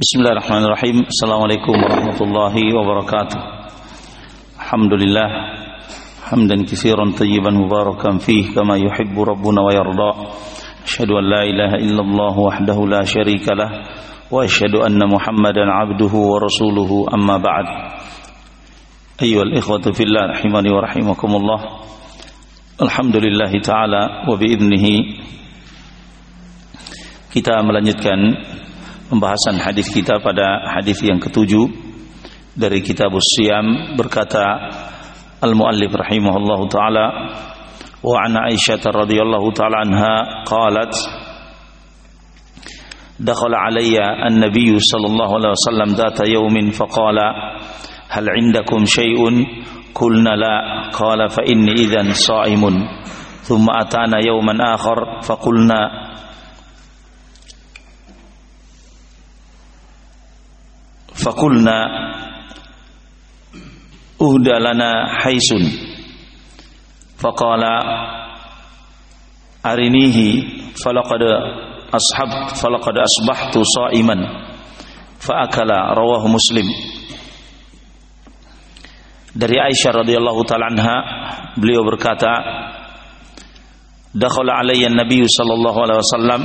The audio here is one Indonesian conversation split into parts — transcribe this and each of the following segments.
بسم الله الرحمن الرحيم السلام عليكم ورحمة الله وبركاته الحمد لله حمدا كثيرا طيبا مباركا فيه كما يحب ربنا ويرضى أشهد أن لا إله إلا الله وحده لا شريك له وأشهد أن محمدا عبده ورسوله أما بعد أيها الإخوة في الله رحمني ورحمكم الله الحمد لله تعالى وبإذنه kita melanjutkan pembahasan hadis kita pada hadis yang ketujuh dari kitab Siyam berkata al-muallif rahimahullahu taala wa an Aisyah radhiyallahu taala anha qalat دخل علي النبي صلى الله عليه وسلم ذات يوم فقال هل عندكم شيء قلنا لا قال فإني إذا صائم ثم أتانا يوما آخر فقلنا فقلنا أهدى لنا حيس فقال أرنيه فلقد أصحبت فلقد أصبحت صائما فأكل رواه مسلم dari Aisyah radhiyallahu taala anha beliau berkata dakhala alayya nabi sallallahu alaihi wasallam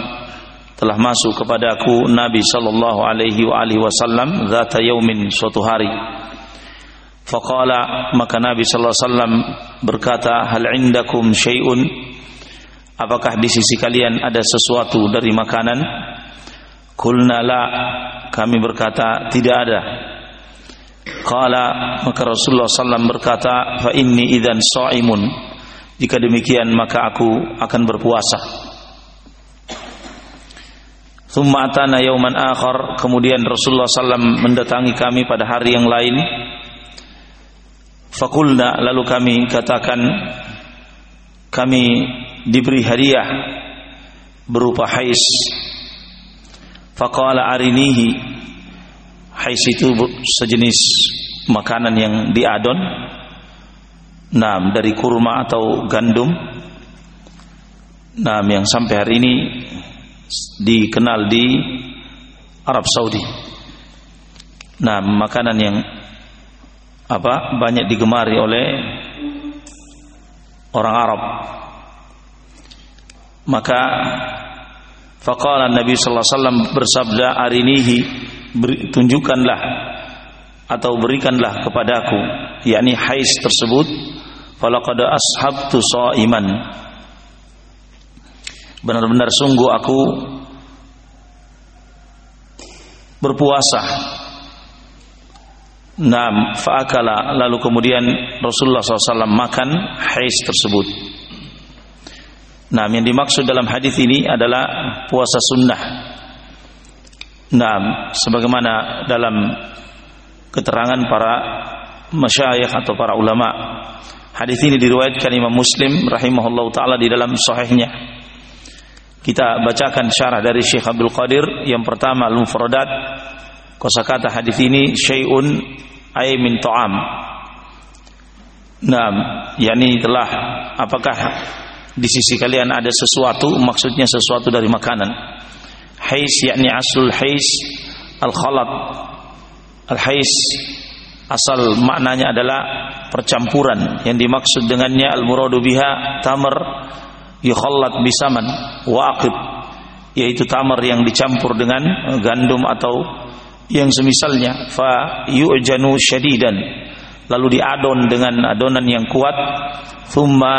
telah masuk kepadaku Nabi sallallahu alaihi wa alihi wasallam zata yaumin suatu hari. Faqala maka Nabi sallallahu alaihi wasallam berkata hal indakum syai'un? Apakah di sisi kalian ada sesuatu dari makanan? Kulna la. Kami berkata tidak ada. Qala maka Rasulullah SAW berkata fa inni idan shaimun. Jika demikian maka aku akan berpuasa Thumma atana yauman akhar. Kemudian Rasulullah SAW mendatangi kami pada hari yang lain. Fakulna lalu kami katakan kami diberi hadiah berupa hais. Faqala arinihi. Hais itu sejenis makanan yang diadon. Nah dari kurma atau gandum. Nah yang sampai hari ini dikenal di Arab Saudi. Nah makanan yang apa banyak digemari oleh orang Arab. Maka faqala Nabi sallallahu alaihi wasallam bersabda arinihi tunjukkanlah atau berikanlah kepadaku yakni hais tersebut falaqad ashabtu shaiman benar-benar sungguh aku berpuasa Nam faakala lalu kemudian Rasulullah SAW makan hais tersebut. Nah, yang dimaksud dalam hadis ini adalah puasa sunnah. Nah, sebagaimana dalam keterangan para masyayikh atau para ulama. Hadis ini diriwayatkan Imam Muslim rahimahullahu taala di dalam sahihnya. Kita bacakan syarah dari Syekh Abdul Qadir yang pertama al-mufradat kosakata hadis ini syai'un ay min ta'am. Nah, yakni telah apakah di sisi kalian ada sesuatu maksudnya sesuatu dari makanan. Hais yakni aslul hais al-khalat. Al-hais asal maknanya adalah percampuran yang dimaksud dengannya al-muradu biha tamar yukhallat bisaman wa aqib yaitu tamar yang dicampur dengan gandum atau yang semisalnya fa yu'janu syadidan lalu diadon dengan adonan yang kuat thumma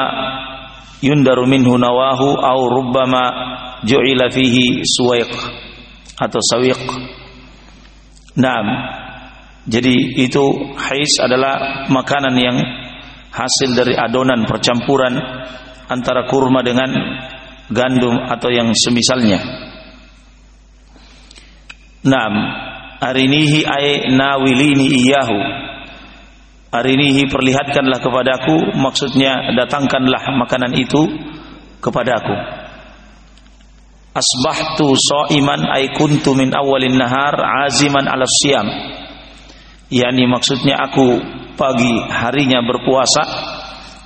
yundaru minhu nawahu au rubbama ju'ila fihi suwaiq atau sawiq. Naam. Jadi itu hais adalah makanan yang hasil dari adonan percampuran antara kurma dengan gandum atau yang semisalnya. Naam arinihi ay nawilini iyahu arinihi perlihatkanlah kepadaku maksudnya datangkanlah makanan itu kepadaku asbahtu shaiman ay kuntu min awalin nahar aziman ala siyam. Yakni maksudnya aku pagi harinya berpuasa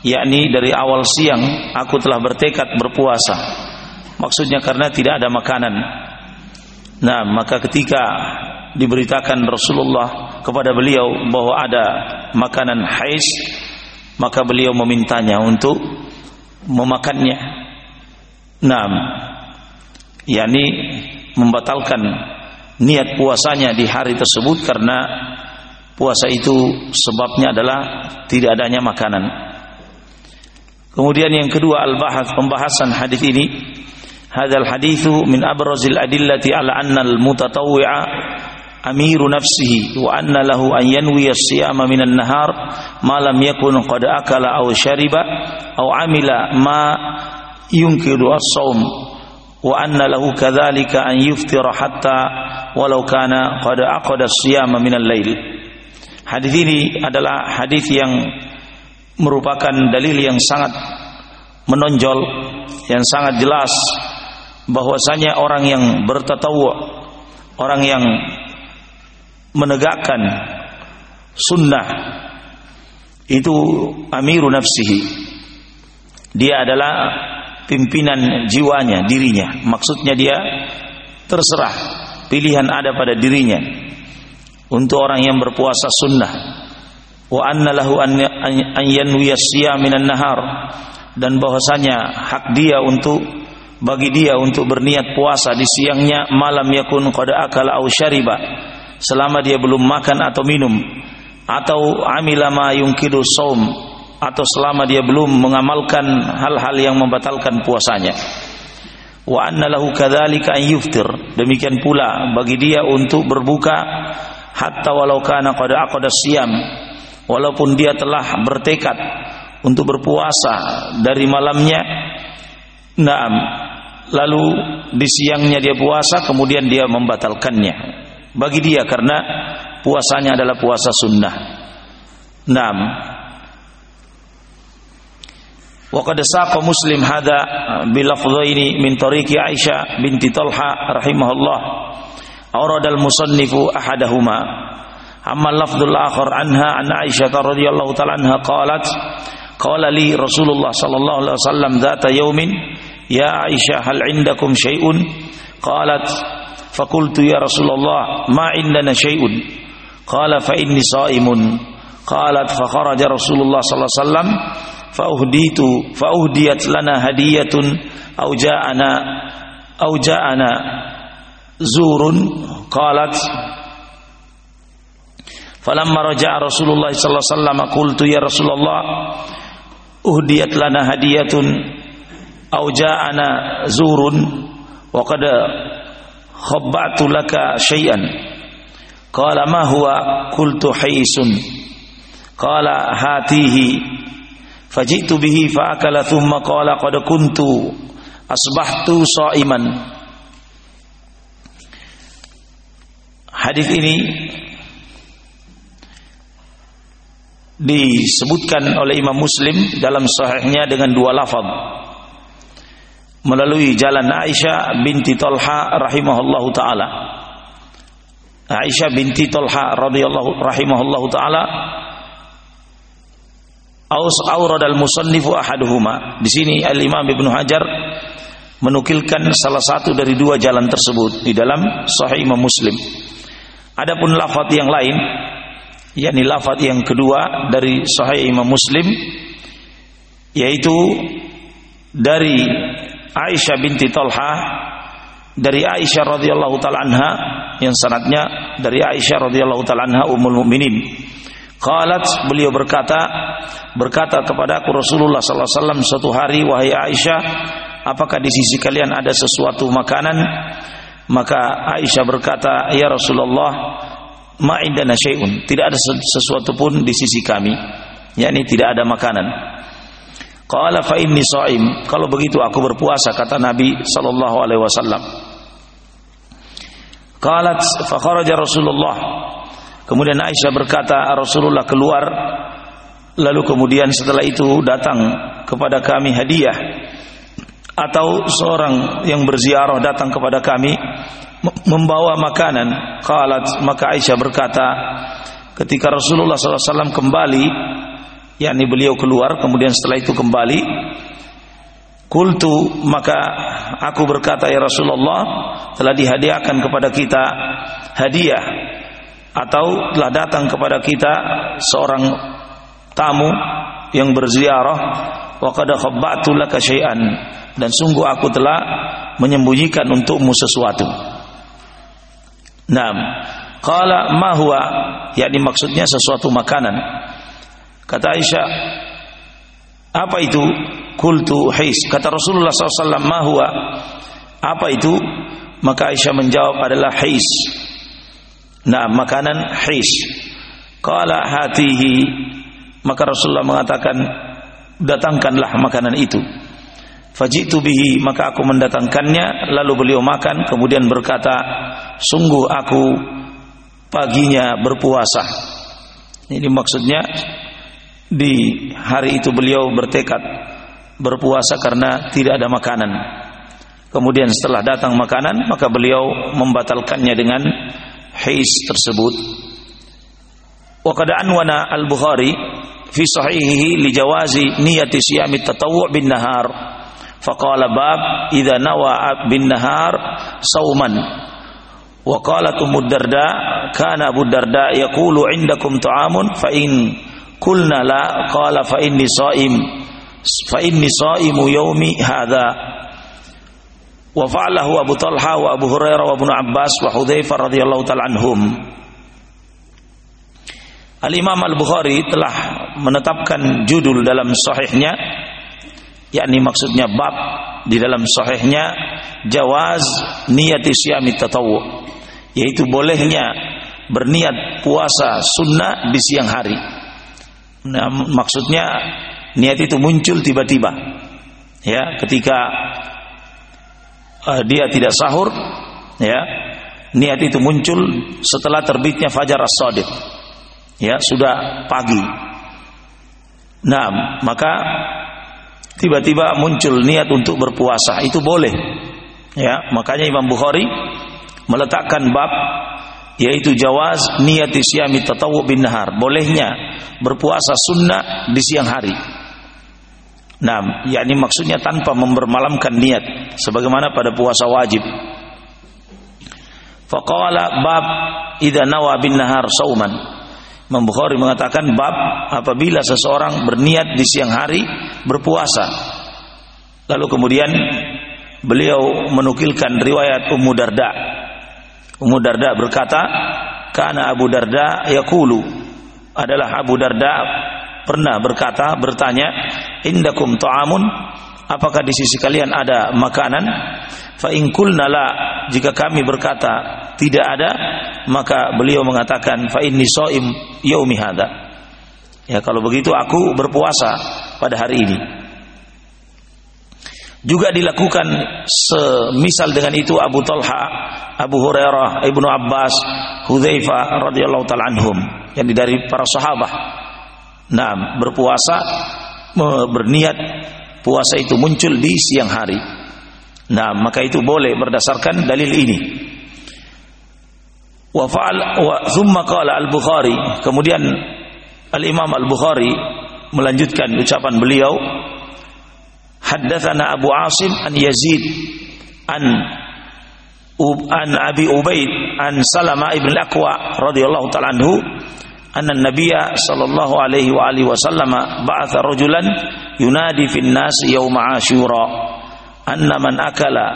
yakni dari awal siang aku telah bertekad berpuasa maksudnya karena tidak ada makanan Nah, maka ketika diberitakan Rasulullah kepada beliau bahwa ada makanan hais maka beliau memintanya untuk memakannya. Naam. yakni membatalkan niat puasanya di hari tersebut karena puasa itu sebabnya adalah tidak adanya makanan. Kemudian yang kedua al-bahas pembahasan hadis ini. Hadal hadithu min abrazil adillati ala anna al-mutatawwi'a amiru nafsihi wa anna lahu an yanwi as-siyama minan nahar ma lam yakun qad akala aw shariba aw amila ma yunkiru as-sawm wa anna lahu kadzalika an yuftira hatta walau kana qad aqada as-siyama minal lail hadis ini adalah hadis yang merupakan dalil yang sangat menonjol yang sangat jelas bahwasanya orang yang bertatawu orang yang menegakkan sunnah itu amiru nafsihi. Dia adalah pimpinan jiwanya dirinya. Maksudnya dia terserah pilihan ada pada dirinya. Untuk orang yang berpuasa sunnah wa anna lahu an yanwiya minan nahar. Dan bahwasanya hak dia untuk bagi dia untuk berniat puasa di siangnya malam yakun qad akala au syariba. Selama dia belum makan atau minum atau amila ma yungkidu saum atau selama dia belum mengamalkan hal-hal yang membatalkan puasanya. Wa anna lahu kadzalika an yuftir. Demikian pula bagi dia untuk berbuka hatta walau kana qad aqada siyam walaupun dia telah bertekad untuk berpuasa dari malamnya naam lalu di siangnya dia puasa kemudian dia membatalkannya bagi dia karena puasanya adalah puasa sunnah. Naam. Qad saqa Muslim hadza bilafdhaini min tariqi Aisyah binti Talha rahimahullah. أما اللفظ الآخر عنها عن عائشة رضي الله تعالى عنها قالت قال لي رسول الله صلى الله عليه وسلم ذات يوم يا عائشة هل عندكم شيء؟ قالت فقلت يا رسول الله ما عندنا شيء. قال فإني صائم. قالت فخرج رسول الله صلى الله عليه وسلم فأهديت فأهديت لنا هدية أو جاءنا أو جاءنا زور. قالت Falamma raja'a Rasulullah sallallahu alaihi wasallam qultu ya Rasulullah uhdiyat lana hadiyatun aw ja'ana zurun wa qad khabba'tu laka syai'an qala ma huwa? Qultu haisun qala hatihi. Faji'tu bihi fa akala thumma qala qad kuntu asbahtu sha'iman hadis ini disebutkan oleh Imam Muslim dalam sahihnya dengan dua lafaz melalui jalan Aisyah binti Talha rahimahullahu taala. Aisyah binti Talha radhiyallahu rahimahullahu taala Aus aurad al-musannifu ahaduhuma. Di sini Al-Imam Ibnu Hajar menukilkan salah satu dari dua jalan tersebut di dalam Sahih Imam Muslim. Adapun lafaz yang lain yakni lafaz yang kedua dari Sahih Imam Muslim yaitu dari Aisyah binti Talha dari Aisyah radhiyallahu taala anha yang sanadnya dari Aisyah radhiyallahu taala anha ummul mukminin. Qalat beliau berkata berkata kepada aku Rasulullah sallallahu alaihi wasallam suatu hari wahai Aisyah apakah di sisi kalian ada sesuatu makanan maka Aisyah berkata ya Rasulullah ma indana syai'un tidak ada sesuatu pun di sisi kami yakni tidak ada makanan Qala fa inni. Kalau begitu aku berpuasa kata Nabi sallallahu alaihi wasallam. Qalat fa kharaja Rasulullah. Kemudian Aisyah berkata Rasulullah keluar lalu kemudian setelah itu datang kepada kami hadiah atau seorang yang berziarah datang kepada kami membawa makanan. Qalat maka Aisyah berkata ketika Rasulullah SAW kembali yakni beliau keluar kemudian setelah itu kembali kultu maka aku berkata ya Rasulullah telah dihadiahkan kepada kita hadiah atau telah datang kepada kita seorang tamu yang berziarah wa qad khabbatu laka dan sungguh aku telah menyembunyikan untukmu sesuatu. Naam. Qala ma huwa? yakni maksudnya sesuatu makanan. Kata Aisyah, apa itu? Kultu hais. Kata Rasulullah SAW, ma huwa? Apa itu? Maka Aisyah menjawab adalah hais. Nah, makanan hais. Qala hatihi. Maka Rasulullah mengatakan, datangkanlah makanan itu. Fajitu bihi maka aku mendatangkannya lalu beliau makan kemudian berkata sungguh aku paginya berpuasa. Ini maksudnya di hari itu beliau bertekad berpuasa karena tidak ada makanan. Kemudian setelah datang makanan maka beliau membatalkannya dengan hais tersebut. Wa qad anwana al-Bukhari fi sahihihi li jawazi niyati siyami tatawwu' bin nahar faqala bab idza nawa bin nahar sauman. Wa qalat ummu darda kana abu darda yaqulu indakum ta'amun fa in kulna la qala fa inni shaim fa inni shaimu yaumi hadha. Wa fa'alahu Abu Talha wa Abu Hurairah wa Ibnu Abbas wa Hudzaifah radhiyallahu ta'ala anhum. Al-Imam Al-Bukhari telah menetapkan judul dalam sahihnya yakni maksudnya bab di dalam sahihnya jawaz niyati syami tatawu yaitu bolehnya berniat puasa sunnah di siang hari. Nah, maksudnya niat itu muncul tiba-tiba. Ya ketika uh, dia tidak sahur ya niat itu muncul setelah terbitnya fajar as-shadiq ya sudah pagi. Nah maka tiba-tiba muncul niat untuk berpuasa. Itu boleh. Ya makanya Imam Bukhari meletakkan bab yaitu jawaz niat isyami tatawu bin nahar. Bolehnya berpuasa sunnah di siang hari. Nah, yakni maksudnya tanpa mempermalamkan niat sebagaimana pada puasa wajib. Faqala bab idza nawa bin nahar sauman Imam Bukhari mengatakan bab apabila seseorang berniat di siang hari berpuasa. Lalu kemudian beliau menukilkan riwayat Ummu Darda. Ummu Darda berkata, "Kana Abu Darda yaqulu" adalah Abu Darda pernah berkata bertanya, "Indakum ta'amun?" Apakah di sisi kalian ada makanan? Fa in jika kami berkata tidak ada, maka beliau mengatakan fa inni shaim yaumi. Ya kalau begitu aku berpuasa pada hari ini. Juga dilakukan semisal dengan itu Abu Talha, Abu Hurairah, Ibnu Abbas, Hudzaifah radhiyallahu taala anhum yang dari para sahabat. Nah, berpuasa berniat puasa itu muncul di siang hari. Nah, maka itu boleh berdasarkan dalil ini. Wa fa'al wa thumma qala al-Bukhari, kemudian Al-Imam Al-Bukhari melanjutkan ucapan beliau, haddatsana Abu Asim an Yazid an an Abi Ubaid an Salama ibn Al-Aqwa radhiyallahu ta'ala anhu anna Nabiya sallallahu alaihi wa alihi wasallam ba'atha rajulan yunadi fin nas yaum Asyura anna man akala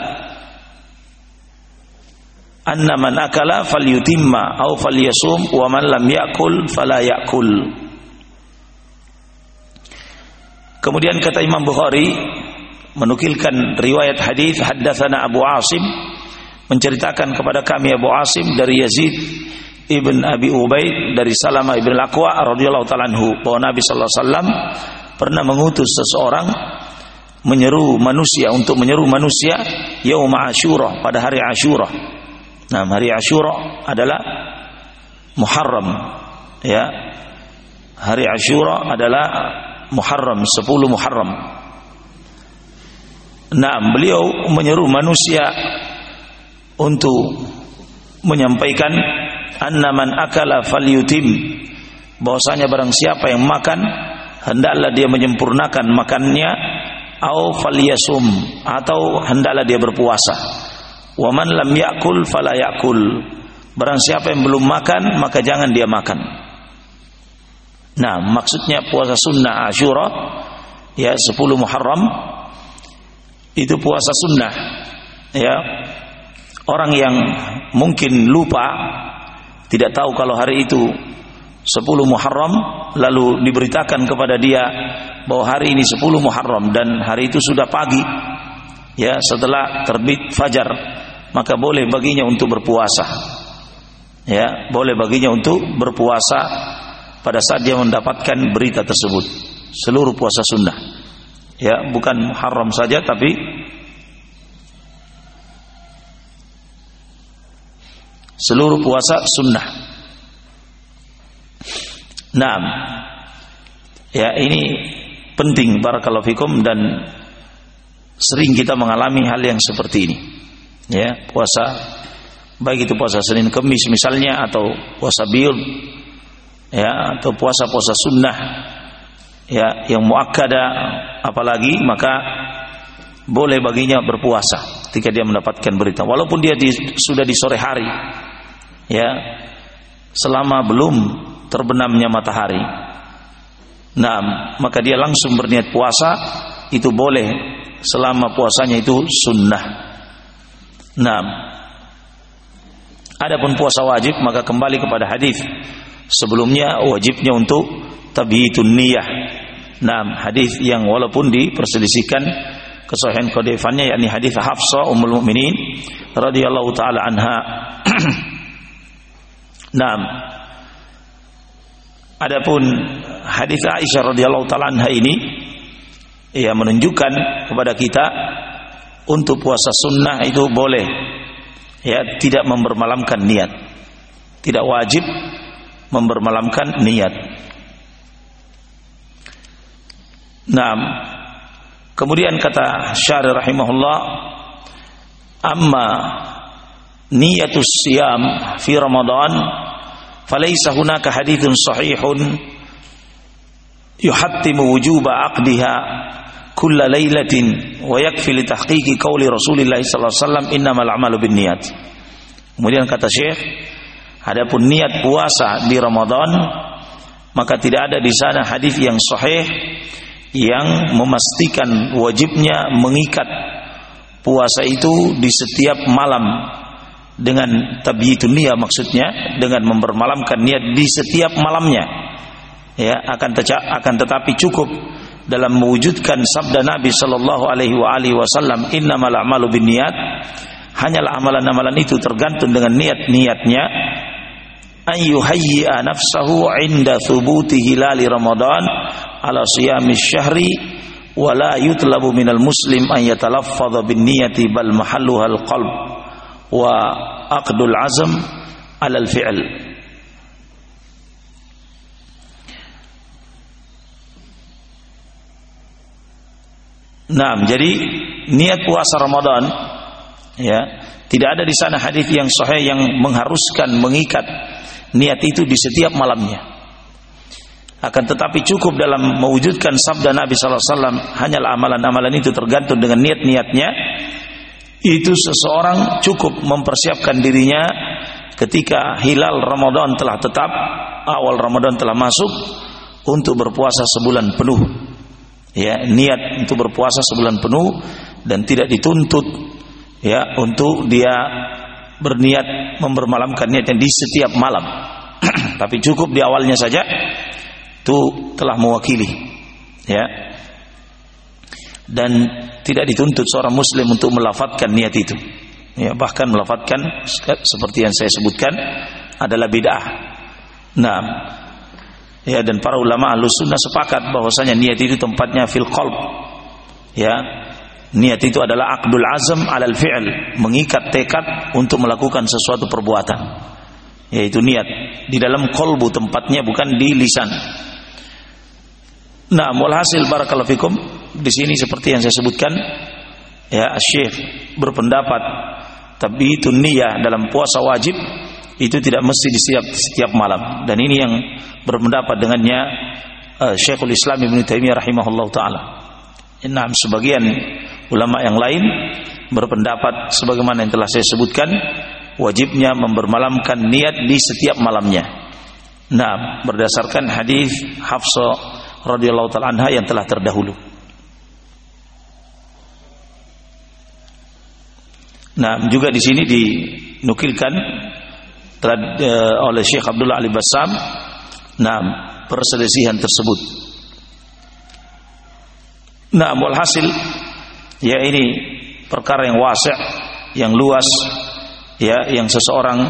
anna man akala falyutimma aw falyasum wa man lam yakul fala yakul Kemudian kata Imam Bukhari menukilkan riwayat hadis haddatsana Abu Asim menceritakan kepada kami Abu Asim dari Yazid ibn Abi Ubaid dari Salama ibn Al-Aqwa radhiyallahu taala anhu bahwa Nabi sallallahu alaihi wasallam pernah mengutus seseorang menyeru manusia untuk menyeru manusia yaum Asyura pada hari Asyura. Nah, hari Asyura adalah Muharram ya. Hari Asyura adalah Muharram 10 Muharram. Nah, beliau menyeru manusia untuk menyampaikan anna man akala falyutim bahwasanya barang siapa yang makan hendaklah dia menyempurnakan makannya au falyasum atau hendaklah dia berpuasa. Wa man lam yakul fala yakul. Barang siapa yang belum makan maka jangan dia makan. Nah, maksudnya puasa sunnah Asyura ya 10 Muharram itu puasa sunnah ya orang yang mungkin lupa tidak tahu kalau hari itu 10 Muharram lalu diberitakan kepada dia bahwa hari ini 10 Muharram dan hari itu sudah pagi ya setelah terbit fajar maka boleh baginya untuk berpuasa. Ya boleh baginya untuk berpuasa pada saat dia mendapatkan berita tersebut. Seluruh puasa sunnah. Ya bukan Muharram saja tapi seluruh puasa sunnah. Nah, ya ini penting barakallahu fikum dan sering kita mengalami hal yang seperti ini. Ya, puasa. Baik itu puasa Senin Kamis misalnya atau puasa biul. Ya atau puasa-puasa sunnah. Ya yang muakkada apalagi maka boleh baginya berpuasa ketika dia mendapatkan berita. Walaupun dia di, sudah di sore hari. Ya selama belum terbenamnya matahari. Nah, maka dia langsung berniat puasa itu boleh selama puasanya itu sunnah. Nah, adapun puasa wajib maka kembali kepada hadis sebelumnya wajibnya untuk tabitun niyah. Nah, hadis yang walaupun diperselisihkan kesahihan kodefannya yakni hadis Hafsah Ummul Mukminin radhiyallahu taala anha. nah, Adapun hadis Aisyah radhiyallahu taala anha ini ya menunjukkan kepada kita untuk puasa sunnah itu boleh. Ya tidak mempermalamkan niat. Tidak wajib mempermalamkan niat. Nah kemudian kata syari rahimahullah amma niyatus siyam fi Ramadhan, falaysa hunaka hadithun sahihun yuhattimu wujuba aqdiha kulla lailatin wa yakfi li tahqiqi qawli Rasulillah sallallahu alaihi wasallam innamal a'malu binniyat. Kemudian kata Syekh, adapun niat puasa di Ramadan maka tidak ada di sana hadis yang sahih yang memastikan wajibnya mengikat puasa itu di setiap malam dengan tabyitun niyah maksudnya dengan mempermalamkan niat di setiap malamnya ya akan tetap akan tetapi cukup dalam mewujudkan sabda Nabi sallallahu alaihi wasallam innamal a'malu binniyat. Hanyalah amalan-amalan itu tergantung dengan niat-niatnya. Ayyuhayyi'a nafsahu 'inda thubuti hilali ramadan ala siyamis syahri wa la yutlabu minal muslim an yatalaffadha bin niyati bal mahalluha al qalb wa aqdul azm alal fi'l Nah, jadi niat puasa Ramadan ya, tidak ada di sana hadis yang sahih yang mengharuskan mengikat niat itu di setiap malamnya. Akan tetapi cukup dalam mewujudkan sabda Nabi sallallahu alaihi wasallam hanyalah amalan-amalan itu tergantung dengan niat-niatnya itu seseorang cukup mempersiapkan dirinya ketika hilal Ramadan telah tetap, awal Ramadan telah masuk untuk berpuasa sebulan penuh. Ya, niat untuk berpuasa sebulan penuh dan tidak dituntut ya untuk dia berniat mempermalamkan niatnya di setiap malam. Tapi cukup di awalnya saja itu telah mewakili. Ya. Dan tidak dituntut seorang muslim untuk melafatkan niat itu. Ya, bahkan melafatkan seperti yang saya sebutkan adalah bid'ah. Nah, ya dan para ulama ahlus sepakat bahwasanya niat itu tempatnya fil qalb. Ya, niat itu adalah akdul azam alal fi'l, mengikat tekad untuk melakukan sesuatu perbuatan. Yaitu niat di dalam kolbu tempatnya bukan di lisan. Nah, walhasil barakallahu fikum di sini seperti yang saya sebutkan ya Syekh berpendapat tapi itu niat dalam puasa wajib itu tidak mesti di setiap malam dan ini yang berpendapat dengannya uh, Syekhul Islam Ibnu Taimiyah rahimahullah taala Nah, sebagian ulama yang lain berpendapat sebagaimana yang telah saya sebutkan wajibnya mempermalamkan niat di setiap malamnya. Nah, berdasarkan hadis Hafsah radhiyallahu taala yang telah terdahulu. Nah, juga di sini dinukilkan oleh Syekh Abdullah Ali Bassam nah perselisihan tersebut. Nah, hasil ya ini perkara yang wasi' yang luas ya yang seseorang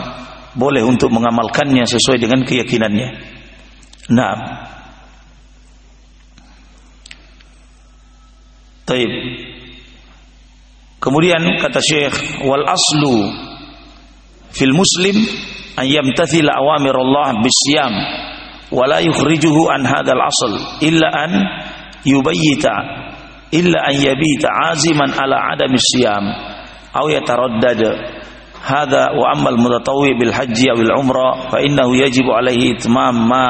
boleh untuk mengamalkannya sesuai dengan keyakinannya. Nah, Taib. Kemudian kata Syekh wal aslu fil muslim an yamtathil awamir Allah bisyam wa la yukhrijuhu an hadzal asl illa an yubayyita illa an yabita aziman ala adami syam aw yataraddad hadha wa amma al mutatawwi bil hajji aw al umrah fa innahu yajibu alaihi itmam ma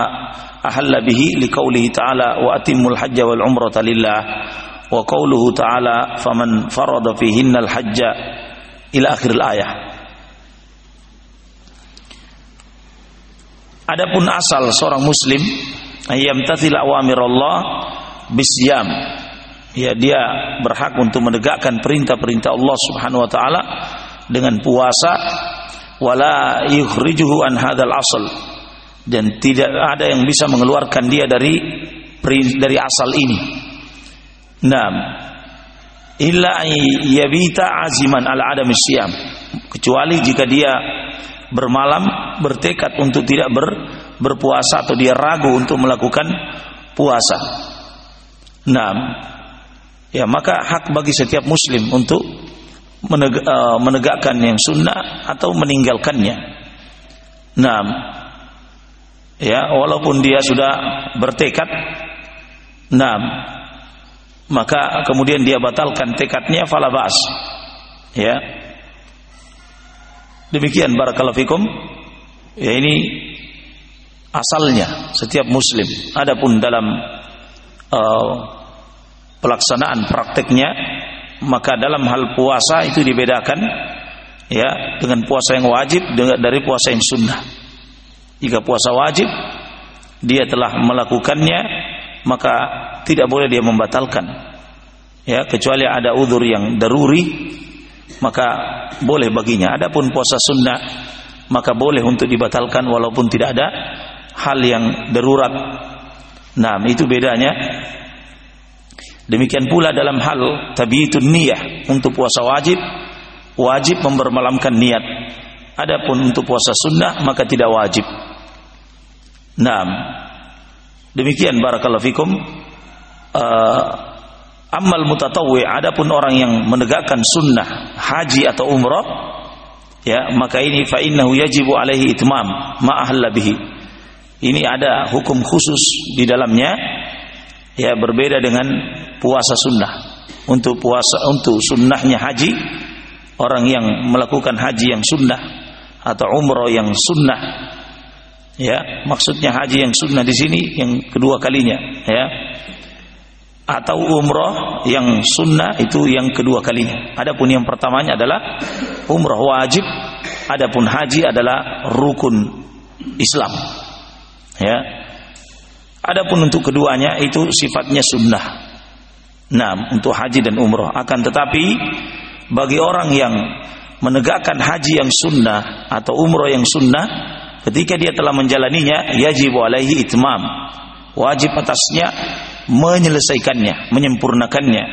ahalla bihi liqaulihi ta'ala wa atimmul hajja wal umrata lillah wa qauluhu ta'ala faman farada fihinna al-hajja ila akhir ayah Adapun asal seorang muslim ayam tatil awamir Allah bisyam ya dia berhak untuk menegakkan perintah-perintah Allah Subhanahu wa taala dengan puasa wala yukhrijuhu an hadzal asal dan tidak ada yang bisa mengeluarkan dia dari dari asal ini Naam. Illa yabita aziman ala adam syam. Kecuali jika dia bermalam bertekad untuk tidak ber, berpuasa atau dia ragu untuk melakukan puasa. Naam. Ya, maka hak bagi setiap muslim untuk meneg uh, menegakkan yang sunnah atau meninggalkannya. Naam. Ya, walaupun dia sudah bertekad. Naam maka kemudian dia batalkan tekadnya falabas ya demikian barakallahu fikum. Ya ini asalnya setiap muslim. Adapun dalam uh, pelaksanaan prakteknya maka dalam hal puasa itu dibedakan ya dengan puasa yang wajib dari puasa yang sunnah. Jika puasa wajib dia telah melakukannya maka tidak boleh dia membatalkan. Ya kecuali ada udur yang daruri maka boleh baginya. Adapun puasa sunnah maka boleh untuk dibatalkan walaupun tidak ada hal yang darurat. Nah itu bedanya. Demikian pula dalam hal tabiitun niyah untuk puasa wajib wajib mempermalamkan niat. Adapun untuk puasa sunnah maka tidak wajib. Nah Demikian barakallahu fikum. Uh, amal mutatawwi adapun orang yang menegakkan sunnah haji atau umrah ya maka ini fa innahu yajibu alaihi itmam ma ahalla bihi. Ini ada hukum khusus di dalamnya ya berbeda dengan puasa sunnah. Untuk puasa untuk sunnahnya haji orang yang melakukan haji yang sunnah atau umrah yang sunnah ya maksudnya haji yang sunnah di sini yang kedua kalinya ya atau umroh yang sunnah itu yang kedua kalinya. Adapun yang pertamanya adalah umroh wajib adapun haji adalah rukun Islam. Ya. Adapun untuk keduanya itu sifatnya sunnah. Nah untuk haji dan umroh akan tetapi bagi orang yang menegakkan haji yang sunnah atau umroh yang sunnah ketika dia telah menjalaninya yajib alaihi itmam. Wajib atasnya menyelesaikannya menyempurnakannya.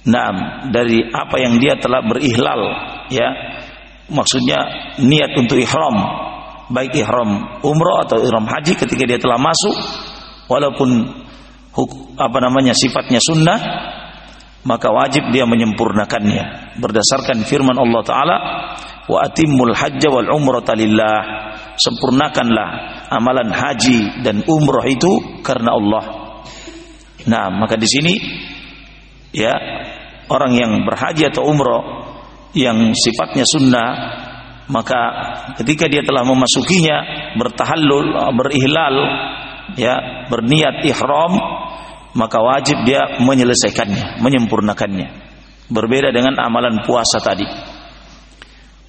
Nah dari apa yang dia telah berihlal ya. Maksudnya niat untuk ihram baik ihram umrah atau ihram haji ketika dia telah masuk walaupun apa namanya sifatnya sunnah maka wajib dia menyempurnakannya. Berdasarkan firman Allah taala wa atimmul hajja wal umrata lillah. Sempurnakanlah amalan haji dan umrah itu karena Allah nah maka di sini ya orang yang berhaji atau umrah yang sifatnya sunnah maka ketika dia telah memasukinya bertahallul berihlal ya berniat ihram maka wajib dia menyelesaikannya, menyempurnakannya. Berbeda dengan amalan puasa tadi.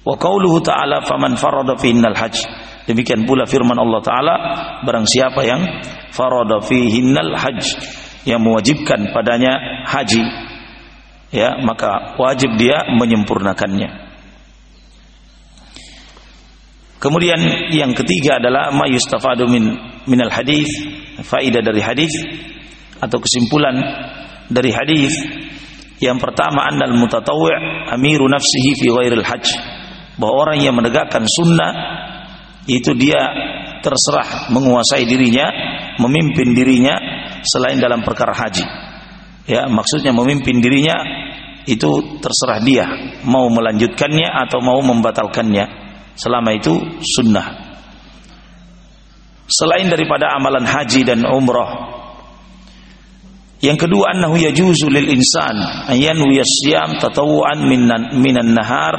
Wa qauluhu ta'ala faman farada fihinnal hajj. Demikian pula firman Allah taala barang siapa yang farada fihinnal hajj yang mewajibkan padanya haji ya maka wajib dia menyempurnakannya. Kemudian yang ketiga adalah ma yustafadu min minal hadis, faedah dari hadis atau kesimpulan dari hadis yang pertama annal mutatawwi' amiru nafsihi fi ghairil hajj bahwa orang yang menegakkan sunnah itu dia terserah menguasai dirinya, memimpin dirinya selain dalam perkara haji. Ya, maksudnya memimpin dirinya itu terserah dia mau melanjutkannya atau mau membatalkannya selama itu sunnah. Selain daripada amalan haji dan umrah yang kedua annahu yajuzu lil insan ayan yasyam tatawuan minan minan nahar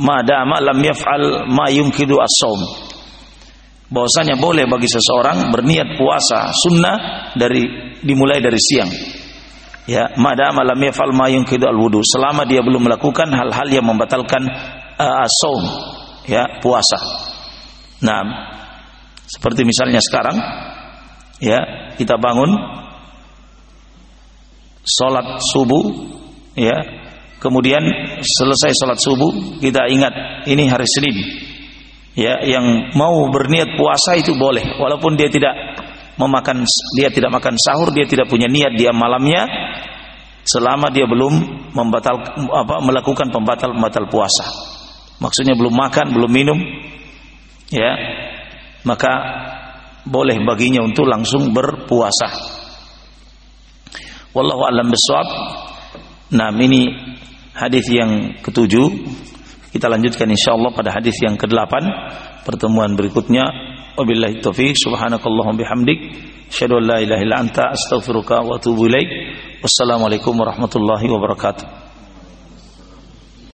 madama lam yaf'al ma yumkidu as-saum. Bahwasanya boleh bagi seseorang berniat puasa sunnah dari dimulai dari siang. Ya, madama lam yaf'al ma yumkidu al-wudu, selama dia belum melakukan hal-hal yang membatalkan uh, ya, puasa. Nah, seperti misalnya sekarang ya, kita bangun salat subuh ya kemudian selesai sholat subuh kita ingat ini hari Senin ya yang mau berniat puasa itu boleh. Walaupun dia tidak memakan dia tidak makan sahur dia tidak punya niat dia malamnya selama dia belum membatal apa melakukan pembatal pembatal puasa. Maksudnya belum makan belum minum ya. Maka boleh baginya untuk langsung berpuasa. Wallahu alam bisawab nah ini hadis yang ketujuh kita lanjutkan insyaallah pada hadis yang kedelapan. Pertemuan berikutnya. Wabillahi taufik subhanakallahumma bihamdik. Asyhadu an la ilaha illa anta. Astaghfiruka wa atubu ilaik. Wassalamualaikum warahmatullahi wabarakatuh